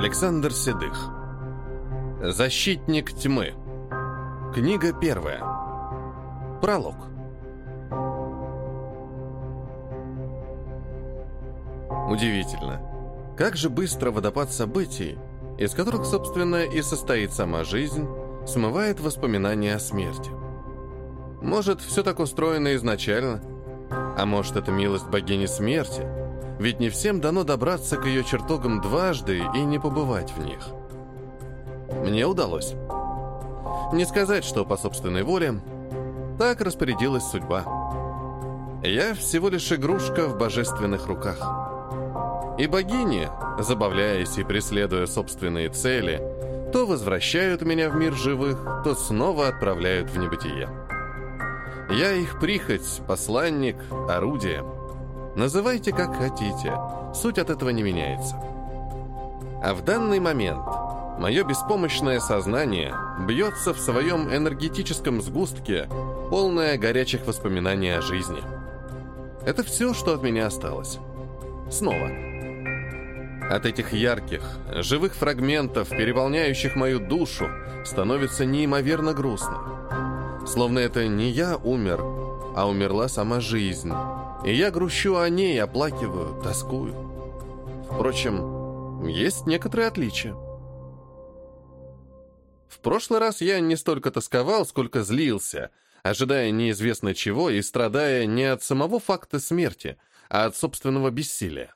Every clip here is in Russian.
Александр Седых. Защитник тьмы. Книга первая. Пролог. Удивительно. Как же быстро водопад событий, из которых, собственно, и состоит сама жизнь, смывает воспоминания о смерти. Может, все так устроено изначально, а может, это милость богини смерти, ведь не всем дано добраться к ее чертогам дважды и не побывать в них. Мне удалось. Не сказать, что по собственной воле, так распорядилась судьба. Я всего лишь игрушка в божественных руках. И богини, забавляясь и преследуя собственные цели, то возвращают меня в мир живых, то снова отправляют в небытие. Я их прихоть, посланник, орудие. Называйте как хотите, суть от этого не меняется. А в данный момент мое беспомощное сознание бьется в своем энергетическом сгустке, полное горячих воспоминаний о жизни. Это все, что от меня осталось. Снова. От этих ярких, живых фрагментов, переполняющих мою душу, становится неимоверно грустно. Словно это не я умер, а умерла сама жизнь. И я грущу о ней, оплакиваю, тоскую. Впрочем, есть некоторые отличия. В прошлый раз я не столько тосковал, сколько злился, ожидая неизвестно чего и страдая не от самого факта смерти, а от собственного бессилия.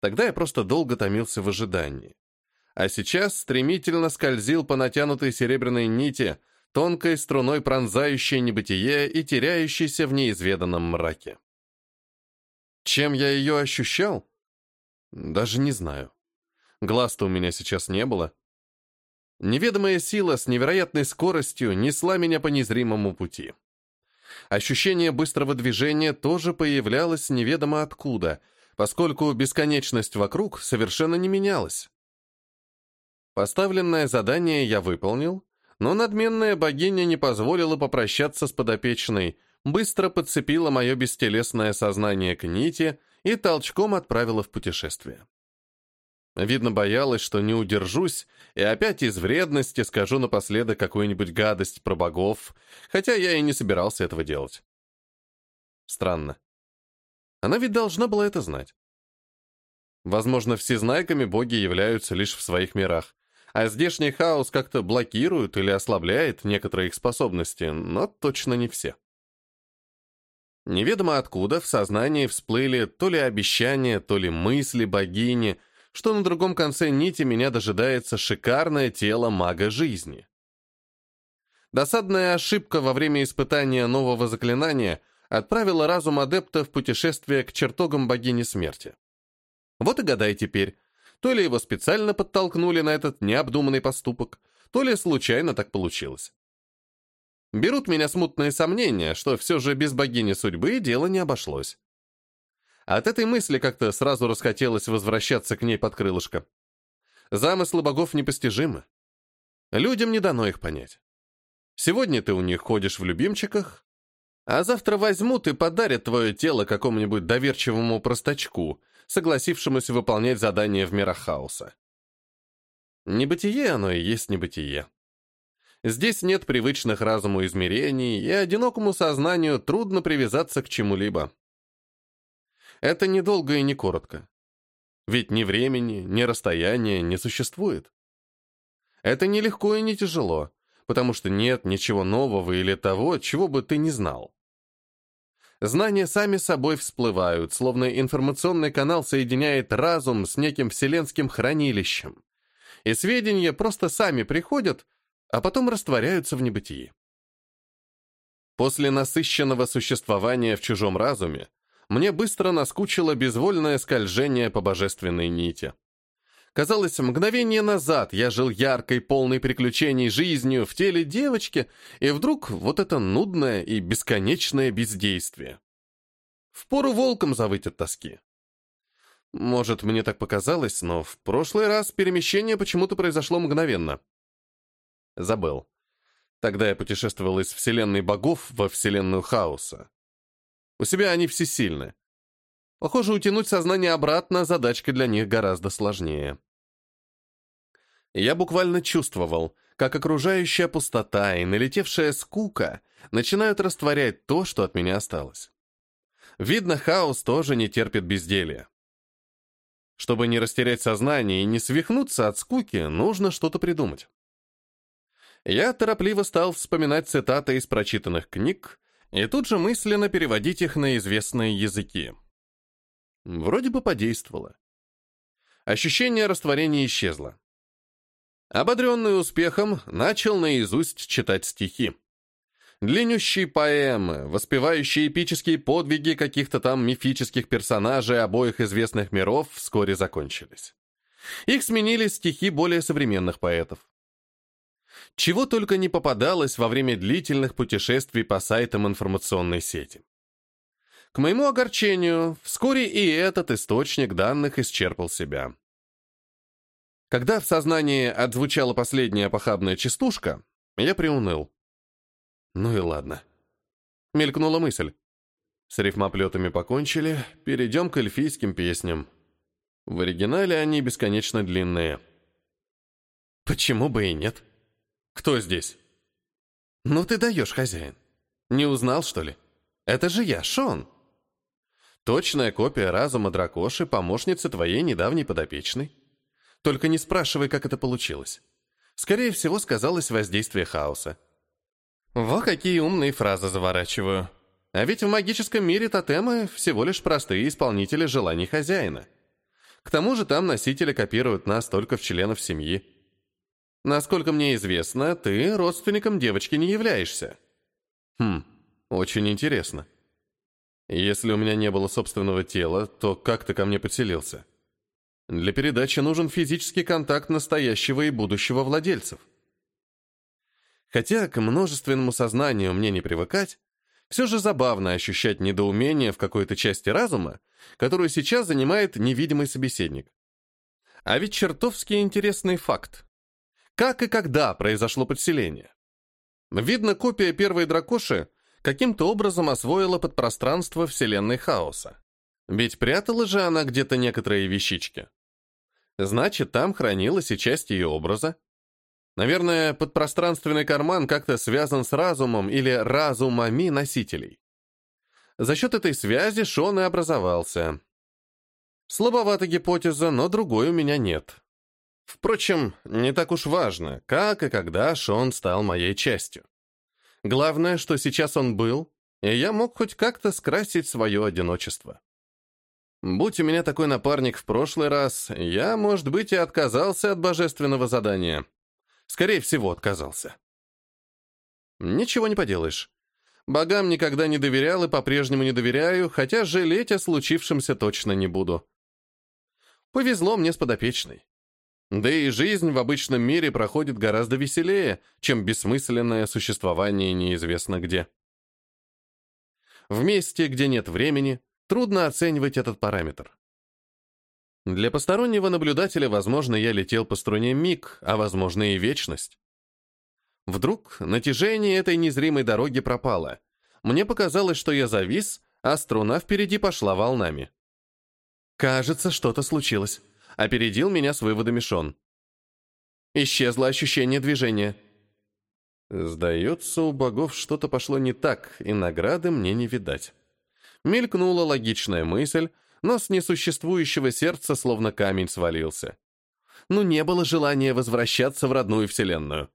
Тогда я просто долго томился в ожидании. А сейчас стремительно скользил по натянутой серебряной нити, тонкой струной пронзающей небытие и теряющейся в неизведанном мраке. Чем я ее ощущал? Даже не знаю. Глаз-то у меня сейчас не было. Неведомая сила с невероятной скоростью несла меня по незримому пути. Ощущение быстрого движения тоже появлялось неведомо откуда, поскольку бесконечность вокруг совершенно не менялась. Поставленное задание я выполнил, но надменная богиня не позволила попрощаться с подопечной, быстро подцепила мое бестелесное сознание к нити и толчком отправила в путешествие. Видно, боялась, что не удержусь, и опять из вредности скажу напоследок какую-нибудь гадость про богов, хотя я и не собирался этого делать. Странно. Она ведь должна была это знать. Возможно, всезнайками боги являются лишь в своих мирах, а здешний хаос как-то блокирует или ослабляет некоторые их способности, но точно не все. Неведомо откуда в сознании всплыли то ли обещания, то ли мысли богини, что на другом конце нити меня дожидается шикарное тело мага жизни. Досадная ошибка во время испытания нового заклинания отправила разум адепта в путешествие к чертогам богини смерти. Вот и гадай теперь, то ли его специально подтолкнули на этот необдуманный поступок, то ли случайно так получилось. Берут меня смутные сомнения, что все же без богини судьбы дело не обошлось. От этой мысли как-то сразу расхотелось возвращаться к ней под крылышко. Замыслы богов непостижимы. Людям не дано их понять. Сегодня ты у них ходишь в любимчиках, а завтра возьмут и подарят твое тело какому-нибудь доверчивому простачку, согласившемуся выполнять задание в мирах хаоса. Небытие оно и есть небытие. Здесь нет привычных разуму измерений, и одинокому сознанию трудно привязаться к чему-либо. Это недолго и не коротко. Ведь ни времени, ни расстояния не существует. Это не легко и не тяжело, потому что нет ничего нового или того, чего бы ты не знал. Знания сами собой всплывают, словно информационный канал соединяет разум с неким вселенским хранилищем. И сведения просто сами приходят, а потом растворяются в небытии. После насыщенного существования в чужом разуме мне быстро наскучило безвольное скольжение по божественной нити. Казалось, мгновение назад я жил яркой, полной приключений жизнью в теле девочки, и вдруг вот это нудное и бесконечное бездействие. Впору волком завыть от тоски. Может, мне так показалось, но в прошлый раз перемещение почему-то произошло мгновенно. Забыл. Тогда я путешествовал из вселенной богов во вселенную хаоса. У себя они всесильны. Похоже, утянуть сознание обратно задачка для них гораздо сложнее. Я буквально чувствовал, как окружающая пустота и налетевшая скука начинают растворять то, что от меня осталось. Видно, хаос тоже не терпит безделья. Чтобы не растерять сознание и не свихнуться от скуки, нужно что-то придумать. Я торопливо стал вспоминать цитаты из прочитанных книг и тут же мысленно переводить их на известные языки. Вроде бы подействовало. Ощущение растворения исчезло. Ободренный успехом, начал наизусть читать стихи. Длиннющие поэмы, воспевающие эпические подвиги каких-то там мифических персонажей обоих известных миров, вскоре закончились. Их сменили стихи более современных поэтов. Чего только не попадалось во время длительных путешествий по сайтам информационной сети. К моему огорчению, вскоре и этот источник данных исчерпал себя. Когда в сознании отзвучала последняя похабная частушка, я приуныл. Ну и ладно. Мелькнула мысль. С рифмоплетами покончили, перейдем к эльфийским песням. В оригинале они бесконечно длинные. Почему бы и нет? Кто здесь? Ну ты даешь, хозяин. Не узнал, что ли? Это же я, Шон. Точная копия разума дракоши, помощницы твоей недавней подопечной. Только не спрашивай, как это получилось. Скорее всего, сказалось воздействие хаоса. Во какие умные фразы заворачиваю. А ведь в магическом мире тотемы всего лишь простые исполнители желаний хозяина. К тому же там носители копируют нас только в членов семьи. Насколько мне известно, ты родственником девочки не являешься. Хм, очень интересно. Если у меня не было собственного тела, то как ты ко мне подселился? Для передачи нужен физический контакт настоящего и будущего владельцев. Хотя к множественному сознанию мне не привыкать, все же забавно ощущать недоумение в какой-то части разума, которую сейчас занимает невидимый собеседник. А ведь чертовски интересный факт. Как и когда произошло подселение? Видно, копия первой дракоши каким-то образом освоила подпространство Вселенной Хаоса. Ведь прятала же она где-то некоторые вещички. Значит, там хранилась и часть ее образа. Наверное, подпространственный карман как-то связан с разумом или разумами носителей. За счет этой связи Шон и образовался. Слабовата гипотеза, но другой у меня нет. Впрочем, не так уж важно, как и когда Шон стал моей частью. Главное, что сейчас он был, и я мог хоть как-то скрасить свое одиночество. Будь у меня такой напарник в прошлый раз, я, может быть, и отказался от божественного задания. Скорее всего, отказался. Ничего не поделаешь. Богам никогда не доверял и по-прежнему не доверяю, хотя жалеть о случившемся точно не буду. Повезло мне с подопечной. Да и жизнь в обычном мире проходит гораздо веселее, чем бессмысленное существование неизвестно где. В месте, где нет времени, Трудно оценивать этот параметр. Для постороннего наблюдателя, возможно, я летел по струне миг, а возможно и вечность. Вдруг натяжение этой незримой дороги пропало. Мне показалось, что я завис, а струна впереди пошла волнами. Кажется, что-то случилось. Опередил меня с выводами Шон. Исчезло ощущение движения. Сдается, у богов что-то пошло не так, и награды мне не видать. Мелькнула логичная мысль, но с несуществующего сердца словно камень свалился. Ну, не было желания возвращаться в родную вселенную.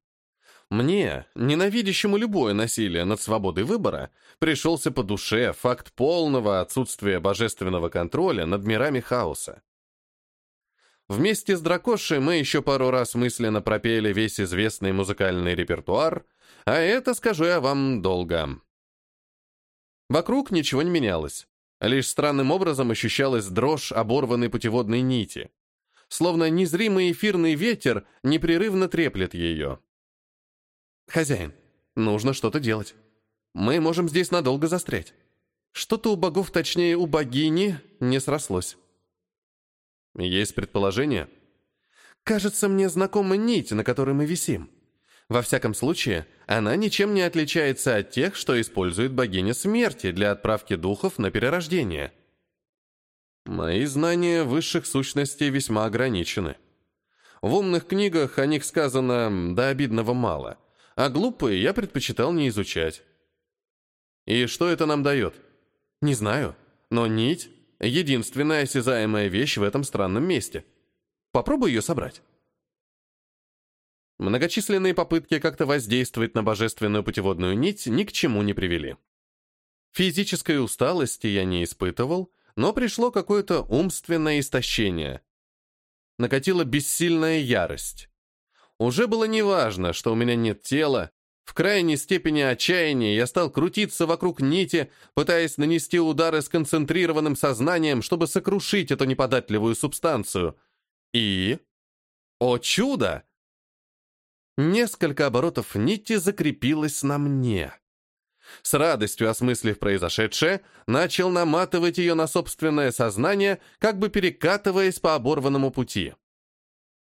Мне, ненавидящему любое насилие над свободой выбора, пришелся по душе факт полного отсутствия божественного контроля над мирами хаоса. Вместе с Дракошей мы еще пару раз мысленно пропели весь известный музыкальный репертуар, а это, скажу я вам, долго. Вокруг ничего не менялось. Лишь странным образом ощущалась дрожь оборванной путеводной нити. Словно незримый эфирный ветер непрерывно треплет ее. «Хозяин, нужно что-то делать. Мы можем здесь надолго застрять. Что-то у богов, точнее, у богини, не срослось». «Есть предположение?» «Кажется, мне знакома нить, на которой мы висим. Во всяком случае, она ничем не отличается от тех, что использует богиня смерти для отправки духов на перерождение. Мои знания высших сущностей весьма ограничены. В умных книгах о них сказано до обидного мало, а глупые я предпочитал не изучать. И что это нам дает? Не знаю, но нить — единственная осязаемая вещь в этом странном месте. Попробуй ее собрать. Многочисленные попытки как-то воздействовать на божественную путеводную нить ни к чему не привели. Физической усталости я не испытывал, но пришло какое-то умственное истощение. Накатила бессильная ярость. Уже было неважно, что у меня нет тела, в крайней степени отчаяния я стал крутиться вокруг нити, пытаясь нанести удары с концентрированным сознанием, чтобы сокрушить эту неподатливую субстанцию. И... О чудо! Несколько оборотов нити закрепилось на мне. С радостью осмыслив произошедшее, начал наматывать ее на собственное сознание, как бы перекатываясь по оборванному пути.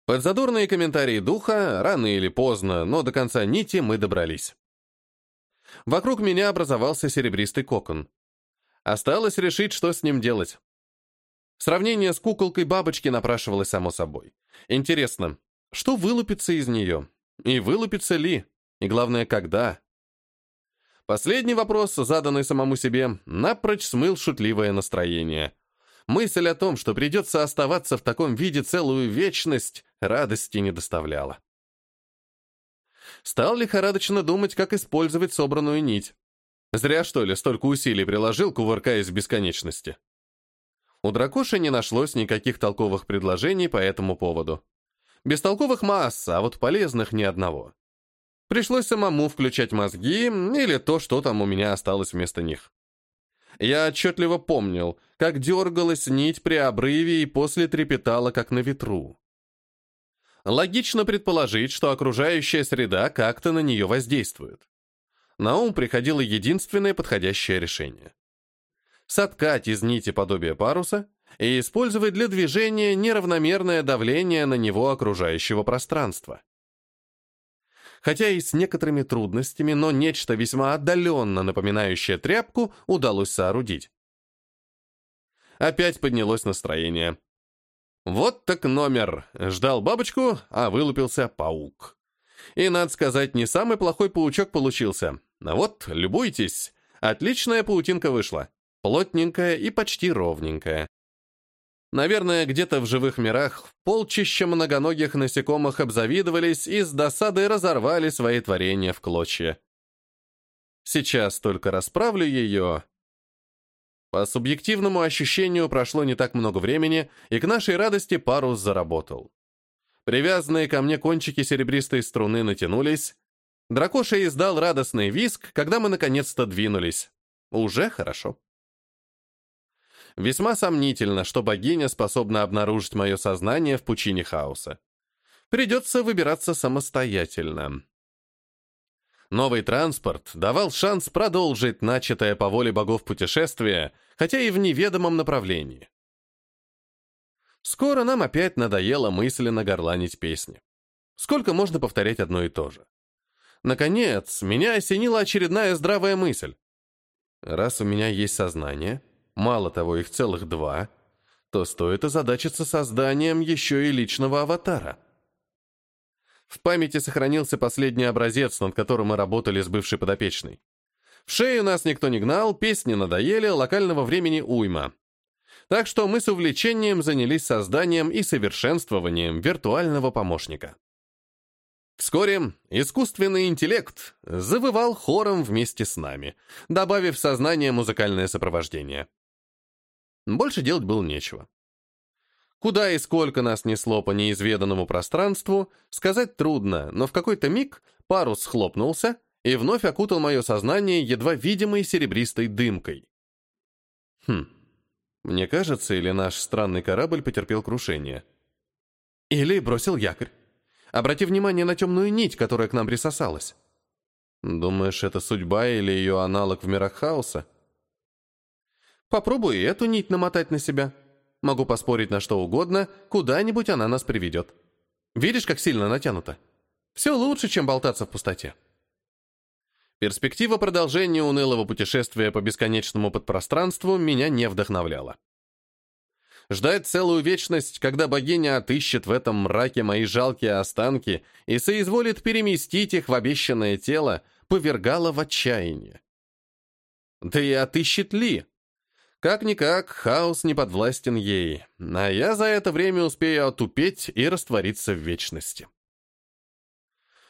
Под задорные комментарии духа, рано или поздно, но до конца нити мы добрались. Вокруг меня образовался серебристый кокон. Осталось решить, что с ним делать. Сравнение с куколкой бабочки напрашивалось само собой. Интересно, что вылупится из нее? И вылупится ли? И главное, когда? Последний вопрос, заданный самому себе, напрочь смыл шутливое настроение. Мысль о том, что придется оставаться в таком виде целую вечность, радости не доставляла. Стал лихорадочно думать, как использовать собранную нить. Зря, что ли, столько усилий приложил, кувыркаясь в бесконечности. У дракоши не нашлось никаких толковых предложений по этому поводу. Бестолковых масса, а вот полезных ни одного. Пришлось самому включать мозги или то, что там у меня осталось вместо них. Я отчетливо помнил, как дергалась нить при обрыве и после трепетала, как на ветру. Логично предположить, что окружающая среда как-то на нее воздействует. На ум приходило единственное подходящее решение. Соткать из нити подобие паруса и использовать для движения неравномерное давление на него окружающего пространства. Хотя и с некоторыми трудностями, но нечто весьма отдаленно напоминающее тряпку удалось соорудить. Опять поднялось настроение. Вот так номер. Ждал бабочку, а вылупился паук. И, надо сказать, не самый плохой паучок получился. А вот, любуйтесь. Отличная паутинка вышла. Плотненькая и почти ровненькая. Наверное, где-то в живых мирах полчища многоногих насекомых обзавидовались и с досадой разорвали свои творения в клочья. Сейчас только расправлю ее. По субъективному ощущению прошло не так много времени, и к нашей радости парус заработал. Привязанные ко мне кончики серебристой струны натянулись. Дракоша издал радостный виск, когда мы наконец-то двинулись. Уже хорошо. Весьма сомнительно, что богиня способна обнаружить мое сознание в пучине хаоса. Придется выбираться самостоятельно. Новый транспорт давал шанс продолжить начатое по воле богов путешествие, хотя и в неведомом направлении. Скоро нам опять надоело мысленно горланить песни. Сколько можно повторять одно и то же? Наконец, меня осенила очередная здравая мысль. Раз у меня есть сознание, мало того, их целых два, то стоит озадачиться созданием еще и личного аватара. В памяти сохранился последний образец, над которым мы работали с бывшей подопечной. В шею нас никто не гнал, песни надоели, локального времени уйма. Так что мы с увлечением занялись созданием и совершенствованием виртуального помощника. Вскоре искусственный интеллект завывал хором вместе с нами, добавив в сознание музыкальное сопровождение. Больше делать было нечего. Куда и сколько нас несло по неизведанному пространству, сказать трудно, но в какой-то миг парус схлопнулся и вновь окутал мое сознание едва видимой серебристой дымкой. Хм, мне кажется, или наш странный корабль потерпел крушение. Или бросил якорь. Обрати внимание на темную нить, которая к нам присосалась. Думаешь, это судьба или ее аналог в мирах хаоса? Попробуй эту нить намотать на себя. Могу поспорить на что угодно, куда-нибудь она нас приведет. Видишь, как сильно натянуто? Все лучше, чем болтаться в пустоте. Перспектива продолжения унылого путешествия по бесконечному подпространству меня не вдохновляла. Ждать целую вечность, когда богиня отыщет в этом мраке мои жалкие останки и соизволит переместить их в обещанное тело, повергало в отчаяние. Да и отыщет ли? Как-никак, хаос не подвластен ей, а я за это время успею отупеть и раствориться в вечности.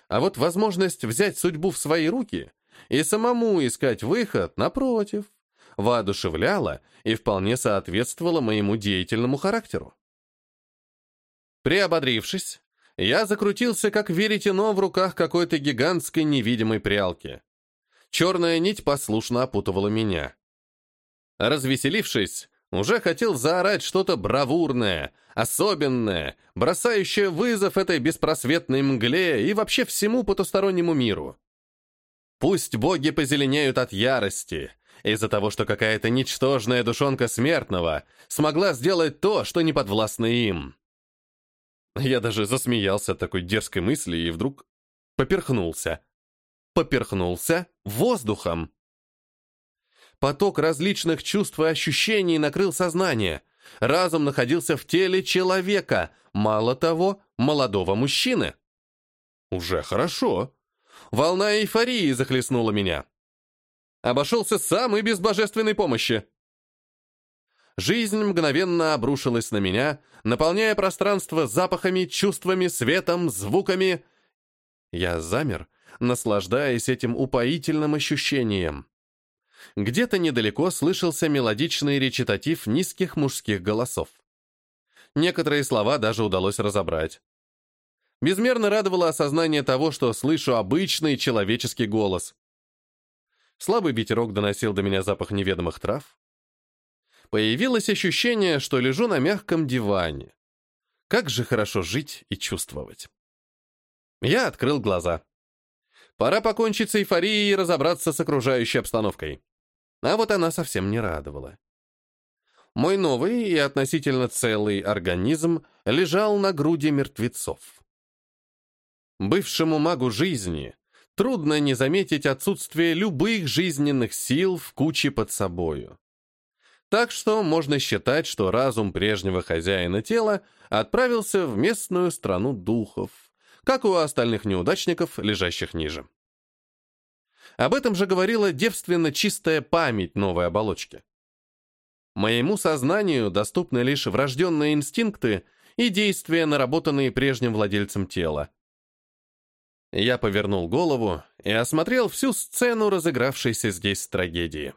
А вот возможность взять судьбу в свои руки и самому искать выход, напротив, воодушевляла и вполне соответствовала моему деятельному характеру. Приободрившись, я закрутился, как веретено в руках какой-то гигантской невидимой прялки. Черная нить послушно опутывала меня. Развеселившись, уже хотел заорать что-то бравурное, особенное, бросающее вызов этой беспросветной мгле и вообще всему потустороннему миру. Пусть боги позеленеют от ярости, из-за того, что какая-то ничтожная душонка смертного смогла сделать то, что не подвластно им. Я даже засмеялся от такой дерзкой мысли и вдруг поперхнулся. Поперхнулся воздухом. Поток различных чувств и ощущений накрыл сознание. Разум находился в теле человека, мало того, молодого мужчины. Уже хорошо. Волна эйфории захлестнула меня. Обошелся сам и без божественной помощи. Жизнь мгновенно обрушилась на меня, наполняя пространство запахами, чувствами, светом, звуками. Я замер, наслаждаясь этим упоительным ощущением. Где-то недалеко слышался мелодичный речитатив низких мужских голосов. Некоторые слова даже удалось разобрать. Безмерно радовало осознание того, что слышу обычный человеческий голос. Слабый ветерок доносил до меня запах неведомых трав. Появилось ощущение, что лежу на мягком диване. Как же хорошо жить и чувствовать. Я открыл глаза. Пора покончить с эйфорией и разобраться с окружающей обстановкой. А вот она совсем не радовала. Мой новый и относительно целый организм лежал на груди мертвецов. Бывшему магу жизни трудно не заметить отсутствие любых жизненных сил в куче под собою. Так что можно считать, что разум прежнего хозяина тела отправился в местную страну духов, как у остальных неудачников, лежащих ниже. Об этом же говорила девственно чистая память новой оболочки. Моему сознанию доступны лишь врожденные инстинкты и действия, наработанные прежним владельцем тела. Я повернул голову и осмотрел всю сцену разыгравшейся здесь трагедии.